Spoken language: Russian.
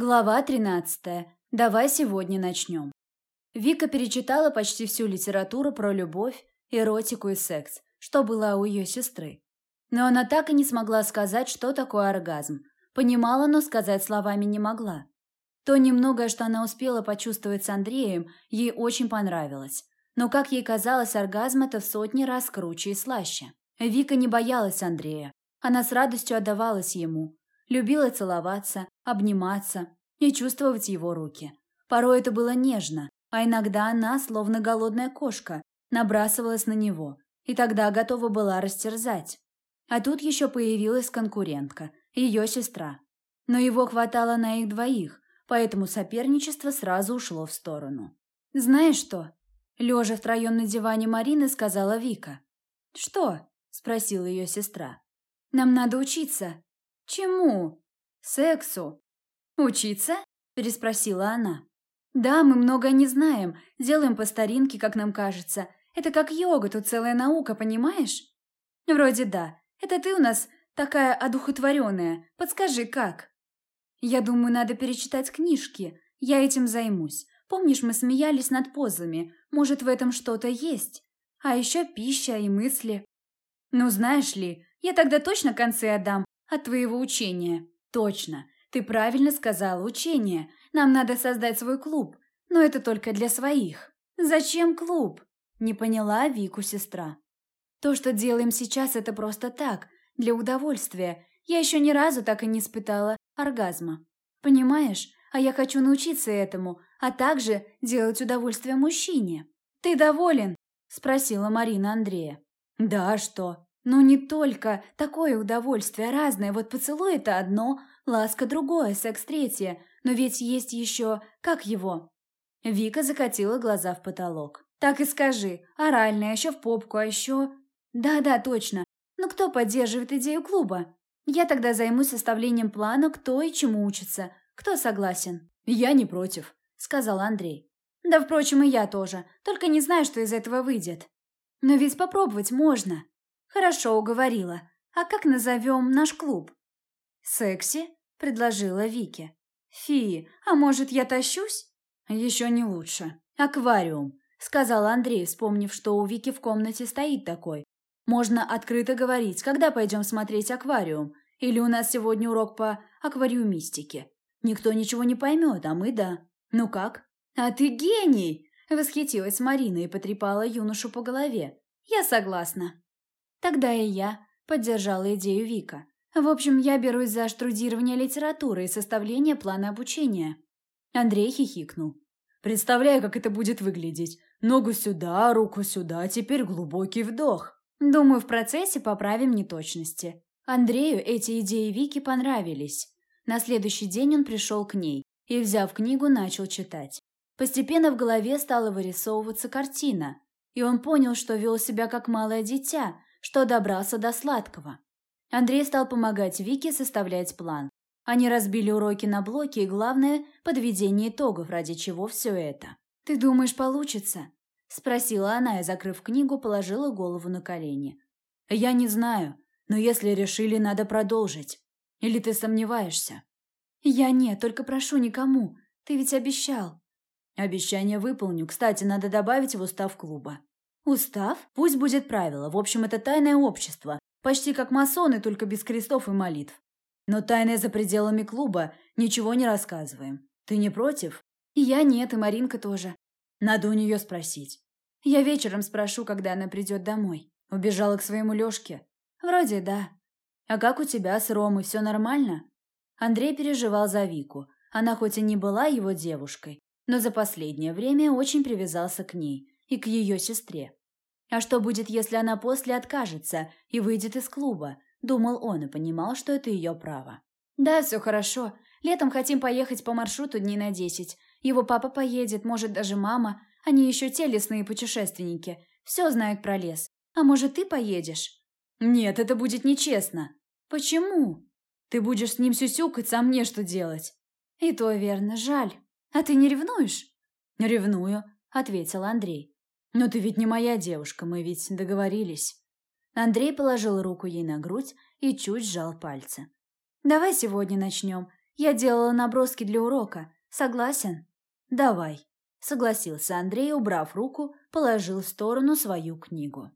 Глава 13. Давай сегодня начнем. Вика перечитала почти всю литературу про любовь, эротику и секс, что было у ее сестры. Но она так и не смогла сказать, что такое оргазм. Понимала, но сказать словами не могла. То немногое, что она успела почувствовать с Андреем, ей очень понравилось. Но, как ей казалось, оргазм это в сотни раз круче и слаще. Вика не боялась Андрея. Она с радостью отдавалась ему, Любила целоваться, обниматься и чувствовать его руки. Порой это было нежно, а иногда она, словно голодная кошка, набрасывалась на него и тогда готова была растерзать. А тут еще появилась конкурентка, ее сестра. Но его хватало на их двоих, поэтому соперничество сразу ушло в сторону. «Знаешь что?» Лежа втроем на диване Марины, сказала Вика. «Что?» – спросила ее сестра. «Нам надо учиться. «Чему?» «Сексу». «Учиться?» – переспросила она. «Да, мы многое не знаем, делаем по старинке, как нам кажется. Это как йога, тут целая наука, понимаешь?» «Вроде да. Это ты у нас такая одухотворенная. Подскажи, как?» «Я думаю, надо перечитать книжки. Я этим займусь. Помнишь, мы смеялись над позами? Может, в этом что-то есть? А еще пища и мысли». «Ну, знаешь ли, я тогда точно концы отдам, от твоего учения. Точно. Ты правильно сказала учение. Нам надо создать свой клуб. Но это только для своих. Зачем клуб? Не поняла Вику сестра. То, что делаем сейчас, это просто так, для удовольствия. Я еще ни разу так и не испытала оргазма. Понимаешь? А я хочу научиться этому, а также делать удовольствие мужчине. Ты доволен? Спросила Марина Андрея. Да, а что? Но не только такое удовольствие разное. Вот поцелуй – это одно, ласка – другое, секс – третье. Но ведь есть еще… Как его?» Вика закатила глаза в потолок. «Так и скажи. Оральное, еще в попку, а еще…» «Да-да, точно. Но кто поддерживает идею клуба? Я тогда займусь составлением плана, кто и чему учится. Кто согласен?» «Я не против», – сказал Андрей. «Да, впрочем, и я тоже. Только не знаю, что из этого выйдет. Но ведь попробовать можно». «Хорошо, уговорила. А как назовем наш клуб?» «Секси», — предложила Вики. «Фи, а может, я тащусь?» «Еще не лучше. Аквариум», — сказал Андрей, вспомнив, что у Вики в комнате стоит такой. «Можно открыто говорить, когда пойдем смотреть аквариум. Или у нас сегодня урок по аквариумистике. Никто ничего не поймет, а мы да. Ну как?» «А ты гений!» — восхитилась Марина и потрепала юношу по голове. «Я согласна». Тогда и я поддержала идею Вика. В общем, я берусь за штрудирование литературы и составление плана обучения. Андрей хихикнул. Представляю, как это будет выглядеть. Ногу сюда, руку сюда, теперь глубокий вдох. Думаю, в процессе поправим неточности. Андрею эти идеи Вики понравились. На следующий день он пришел к ней и, взяв книгу, начал читать. Постепенно в голове стала вырисовываться картина, и он понял, что вел себя как малое дитя, что добрался до сладкого. Андрей стал помогать Вике составлять план. Они разбили уроки на блоки и, главное, подведение итогов, ради чего все это. «Ты думаешь, получится?» – спросила она и, закрыв книгу, положила голову на колени. «Я не знаю, но если решили, надо продолжить. Или ты сомневаешься?» «Я нет, только прошу никому. Ты ведь обещал». «Обещание выполню. Кстати, надо добавить в устав клуба. Устав? Пусть будет правило. В общем, это тайное общество. Почти как масоны, только без крестов и молитв. Но тайное за пределами клуба ничего не рассказываем. Ты не против? И я нет, и Маринка тоже. Надо у нее спросить. Я вечером спрошу, когда она придет домой. Убежала к своему Лешке? Вроде да. А как у тебя с Ромой, все нормально? Андрей переживал за Вику. Она хоть и не была его девушкой, но за последнее время очень привязался к ней и к ее сестре. А что будет, если она после откажется и выйдет из клуба? Думал он и понимал, что это ее право. Да, все хорошо. Летом хотим поехать по маршруту дней на десять. Его папа поедет, может, даже мама. Они еще те лесные путешественники. Все знают про лес. А может, ты поедешь? Нет, это будет нечестно. Почему? Ты будешь с ним сюсюкаться, а мне что делать? И то верно, жаль. А ты не ревнуешь? Ревную, ответил Андрей. «Но ты ведь не моя девушка, мы ведь договорились». Андрей положил руку ей на грудь и чуть сжал пальцы. «Давай сегодня начнем. Я делала наброски для урока. Согласен? Давай. Согласился Андрей, убрав руку, положил в сторону свою книгу.